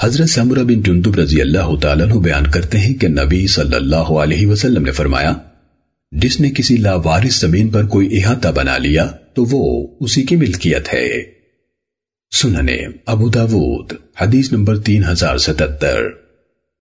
حضرت سمرہ بن جندب رضی اللہ تعالیٰ عنہ بیان کرتے ہیں کہ نبی صلی اللہ علیہ وسلم نے فرمایا، جس نے کسی لاوارث زمین پر کوئی احاطہ بنا لیا تو وہ اسی کی ملکیت ہے۔ سننے ابو داود، حدیث نمبر تین ہزار ستتر